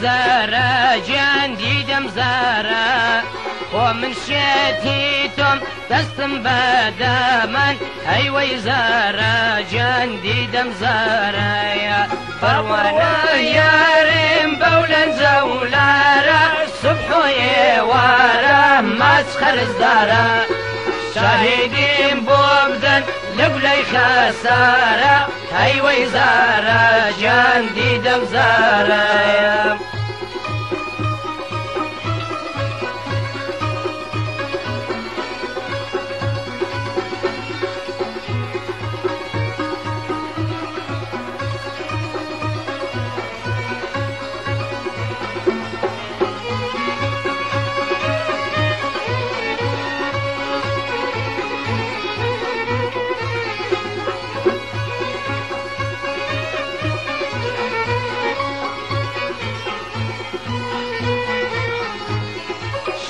زارا جان دیدم زارا خو من شتی تو دەستم بەدامان هەیوەی زاراجان دیدەم زارایە. فەڕوانە یارم بەو لەنجە و لارە سبحۆێوارە ماچ خەرزدارە. شاهدیم بۆ بدەن لەگولەی خەسارە هەیوەی زاراجان دیدەم زارایە.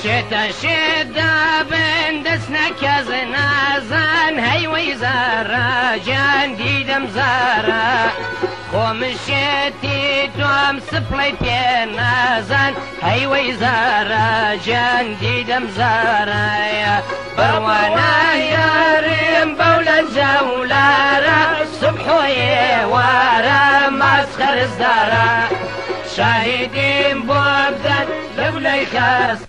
شتا شتا بندسنا كزنازان هاي ويزارا جان ديدم زارا. خۆمشێتی دوام سپڵی پێنازان هەی وەی زارە جاندی دەم زارایە بەوانە یارم بەو لە جەولارە سبحۆیێ وارە ماسخەرزدارە شاهیدیم بۆ بدەن لەولەی خەست